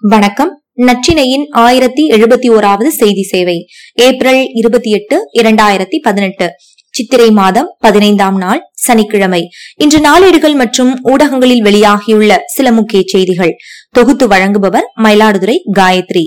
வணக்கம். நச்சினையின் ஆயிரத்தி எழுபத்தி ஓராவது செய்தி சேவை. ஏப்ரல் இருபத்தி எட்டு இரண்டாயிரத்தி பதினெட்டு. சித்திரை மாதம் பதினைந்தாம் நாள் சனிக்கிழமை. இன்று நாளேடுகள் மற்றும் ஊடகங்களில் வெளியாகியுள்ள சில முக்கிய செய்திகள். தொகுத்து வழங்குபவர் மயிலாடுதுறை காயத்ரி.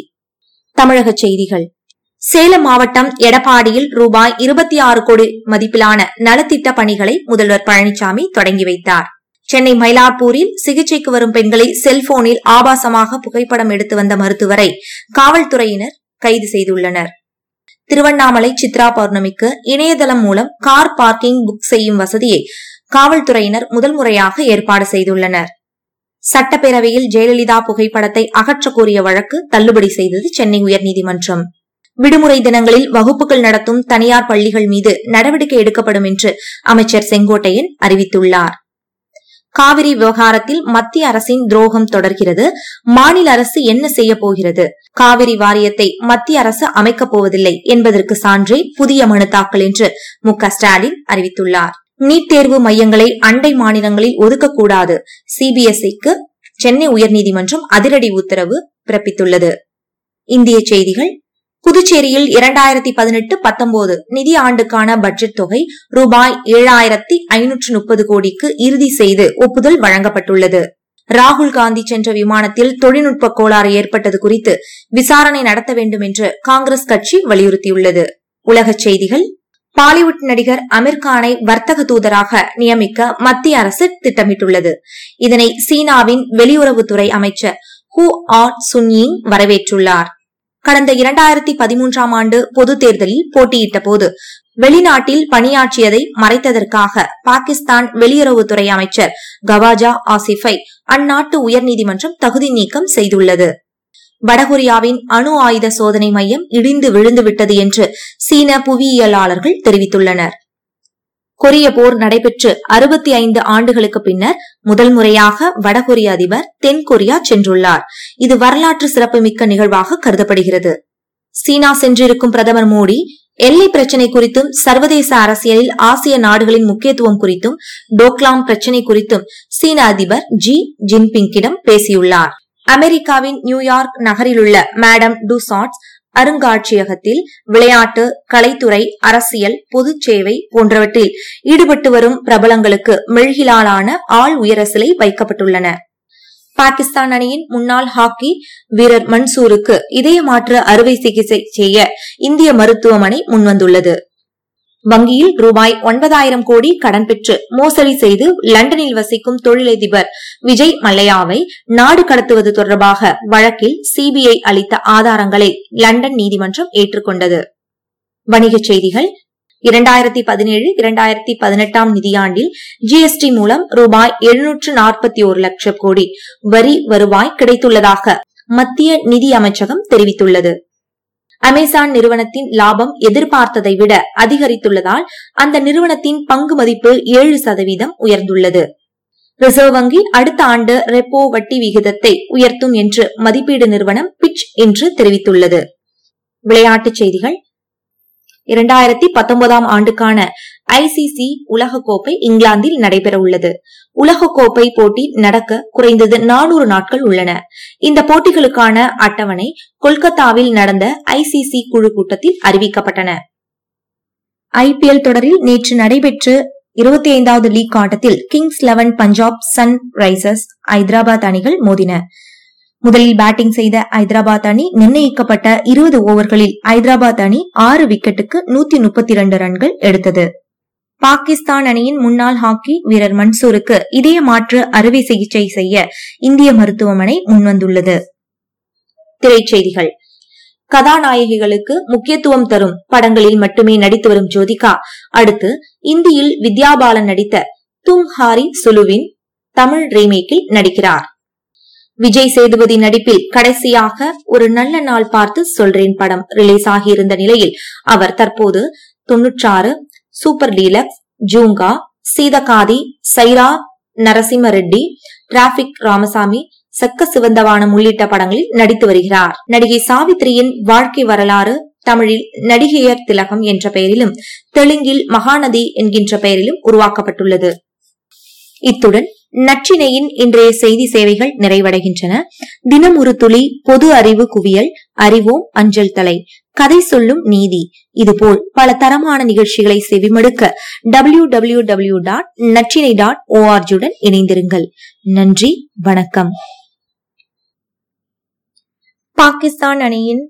தமிழக செய்திகள். சேலம் மாவட்டம் எடப்பாடியில் ரூபாய் இருபத்தி ஆறு கோடி மதிப்பிலான நலத்திட்ட பணிகளை முதல்வர் பழனிசாமி தொடங்கி வைத்தார். சென்னை மயிலாப்பூரில் சிகிச்சைக்கு வரும் பெண்களை செல்போனில் ஆபாசமாக புகைப்படம் எடுத்து வந்த மருத்துவரை காவல்துறையினர் கைது செய்துள்ளனர். திருவண்ணாமலை சித்ரா பௌர்ணமிக்கு இணையதளம் மூலம் கார் பார்க்கிங் புக் செய்யும் வசதியை காவல்துறையினர் முதல் முறையாக ஏற்பாடு செய்துள்ளனர். சட்டப்பேரவையில் ஜெயலலிதா புகைப்படத்தை அகற்றக் கோரிய வழக்கு தள்ளுபடி செய்தது சென்னை உயர்நீதிமன்றம். விடுமுறை தினங்களில் வகுப்புகள் நடத்தும் தனியார் பள்ளிகள் மீது நடவடிக்கை எடுக்கப்படும் என்று அமைச்சர் செங்கோட்டையன் அறிவித்துள்ளார். காவிரி விவகாரத்தில் மத்திய அரசின் துரோகம் தொடர்கிறது. மாநில அரசு என்ன செய்ய போகிறது? காவிரி வாரியத்தை மத்திய அரசு அமைக்கப் போவதில்லை என்பதற்கு சான்றே புதிய மனு தாக்கல் என்று மு ஸ்டாலின் அறிவித்துள்ளார். நீட் தேர்வு மையங்களை அண்டை மாநிலங்களில் ஒதுக்கக்கூடாது. சிபிஎஸ்இக்கு சென்னை உயர்நீதிமன்றம் அதிரடி உத்தரவு பிறப்பித்துள்ளது. இந்திய செய்திகள் புதுச்சேரியில் இரண்டாயிரத்தி பதினெட்டு பத்தொன்பது நிதி ஆண்டுக்கான பட்ஜெட் தொகை ரூபாய் ஏழாயிரத்தி ஐநூற்று முப்பது கோடிக்கு இறுதி செய்து ஒப்புதல் வழங்கப்பட்டுள்ளது. ராகுல் காந்தி சென்ற விமானத்தில் தொழில்நுட்ப கோளாறு ஏற்பட்டது குறித்து விசாரணை நடத்த வேண்டும் என்று காங்கிரஸ் கட்சி வலியுறுத்தியுள்ளது. உலகச் செய்திகள் பாலிவுட் நடிகர் அமீர்கானை வர்த்தக தூதராக நியமிக்க மத்திய அரசு திட்டமிட்டுள்ளது. இதனை சீனாவின் வெளியுறவுத்துறை அமைச்சர் ஹூ ஆர் சுன்யிங் வரவேற்றுள்ளார். கடந்த இரண்டாயிரத்தி பதிமூன்றாம் ஆண்டு பொது தேர்தலில் போட்டியிட்ட போது வெளிநாட்டில் பணியாற்றியதை மறைத்ததற்காக பாகிஸ்தான் வெளியுறவுத்துறை அமைச்சர் கவாஜா ஆசிஃபை அந்நாட்டு உயர்நீதிமன்றம் தகுதி நீக்கம் செய்துள்ளது. வடகொரியாவின் அணு ஆயுத சோதனை மையம் இடிந்து விழுந்துவிட்டது என்று சீன புவியியலாளர்கள் தெரிவித்துள்ளனர். கொரிய போர் நடைபெற்று அறுபத்தி ஐந்து ஆண்டுகளுக்கு பின்னர் முதல் முறையாக வடகொரிய அதிபர் தென்கொரியா சென்றுள்ளார். இது வரலாற்று சிறப்புமிக்க நிகழ்வாக கருதப்படுகிறது. சீனா சென்றிருக்கும் பிரதமர் மோடி எல்லை பிரச்சினை குறித்தும் சர்வதேச அரசியலில் ஆசிய நாடுகளின் முக்கியத்துவம் குறித்தும் டோக்லாம் பிரச்சினை குறித்தும் சீன அதிபர் ஜி ஜின்பிங்கிடம் பேசியுள்ளார். அமெரிக்காவின் நியூயார்க் நகரிலுள்ள மேடம் டுசாட்ஸ் அருங்காட்சியகத்தில் விளையாட்டு கலைத்துறை அரசியல் பொது சேவை போன்றவற்றில் ஈடுபட்டு வரும் பிரபலங்களுக்கு மெழுகிலாலான ஆள் உயர சிலை வைக்கப்பட்டுள்ளன. பாகிஸ்தான் அணியின் முன்னாள் ஹாக்கி வீரர் மன்சூருக்கு இதயமாற்று அறுவை சிகிச்சை செய்ய இந்திய மருத்துவமனை முன்வந்துள்ளது. வங்கியில் ரூபாய் ஒன்பதாயிரம் கோடி கடன் பெற்று மோசடி செய்து லண்டனில் வசிக்கும் தொழிலதிபர் விஜய் மல்லையாவை நாடு கடத்துவது தொடர்பாக வழக்கில் சிபிஐ அளித்த ஆதாரங்களை லண்டன் நீதிமன்றம் ஏற்றுக்கொண்டது. வணிகச் செய்திகள் இரண்டாயிரத்தி பதினேழு இரண்டாயிரத்தி பதினெட்டாம் நிதியாண்டில் ஜிஎஸ்டி மூலம் ரூபாய் எழுநூற்று நாற்பத்தி ஒரு லட்சம் கோடி வரி வருவாய் கிடைத்துள்ளதாக மத்திய நிதி அமைச்சகம் தெரிவித்துள்ளது. அமேசான் நிறுவனத்தின் லாபம் எதிர்பார்த்ததை விட அதிகரித்துள்ளதால் அந்த நிறுவனத்தின் பங்கு மதிப்பு ஏழு சதவீதம் உயர்ந்துள்ளது. ரிசர்வ் வங்கி அடுத்த ஆண்டு ரெப்போ வட்டி விகிதத்தை உயர்த்தும் என்று மதிப்பீடு நிறுவனம் பிச் என்று தெரிவித்துள்ளது. விளையாட்டுச் செய்திகள். இரண்டாயிரத்தி பத்தொன்பதாம் ஆண்டுக்கான ஐசிசி உலகக்கோப்பை இங்கிலாந்தில் நடைபெற உள்ளது உலகக்கோப்பை போட்டி நடக்க குறைந்தது நானூறு நாட்கள் உள்ளன. இந்த போட்டிகளுக்கான அட்டவணை கொல்கத்தாவில் நடந்த ஐசிசி குழு கூட்டத்தில் அறிவிக்கப்பட்டன. ஐபிஎல் தொடரில் நேற்று நடைபெற்ற இருபத்தி ஐந்தாவது லீக் ஆட்டத்தில் Kings Eleven Punjab Sunrisers Hyderabad அணிகள் மோதின. முதலில் பேட்டிங் செய்த ஐதராபாத் அணி நிர்ணயிக்கப்பட்ட இருபது ஓவர்களில் ஐதராபாத் அணி ஆறு விக்கெட்டுக்கு நூத்தி முப்பத்தி இரண்டு ரன்கள் எடுத்தது. பாகிஸ்தான் அணியின் முன்னாள் ஹாக்கி வீரர் மன்சூருக்கு இதய மாற்று அறுவை சிகிச்சை செய்ய இந்திய மருத்துவமனை முன்வந்துள்ளது. திரைச்செய்திகள். கதாநாயகிகளுக்கு முக்கியத்துவம் தரும் படங்களில் மட்டுமே நடித்து வரும் ஜோதிகா அடுத்து இந்தியில் வித்யாபாலன் நடித்த தும் ஹாரி சுலுவின் தமிழ் ரீமேக்கில் நடிக்கிறார். விஜய் சேதுபதி நடிப்பில் கடைசியாக ஒரு நல்ல நாள் பார்த்து சொல்றேன் படம் ரிலீஸ் ஆகியிருந்த நிலையில் அவர் தற்போது தொன்னூற்றாறு super deluxe Junga Seethakaathi Sye Raa Narasimha Reddy traffic Ramasamy Chekka Chivantha Vaanam உள்ளிட்ட படங்களில் நடித்து வருகிறார். நடிகை சாவித்ரியின் வாழ்க்கை வரலாறு தமிழில் நடிகையர் திலகம் என்ற பெயரிலும் தெலுங்கில் மகாநதி என்கின்ற பெயரிலும் உருவாக்கப்பட்டுள்ளது. இத்துடன் நற்றினையின் இன்றைய செய்தி சேவைகள் நிறைவடைகின்றன. தினம் ஒரு துளி பொது அறிவு குவியல் அறிவோம் அஞ்சல் தலை. கதை சொல்லும் நீதி. இதுபோல் பல தரமான நிகழ்ச்சிகளை செவிமடுக்க W W W dot Natrinai dot ஓஆர்ஜியுடன் இணைந்திருங்கள். நன்றி வணக்கம். பாகிஸ்தான் அணியின்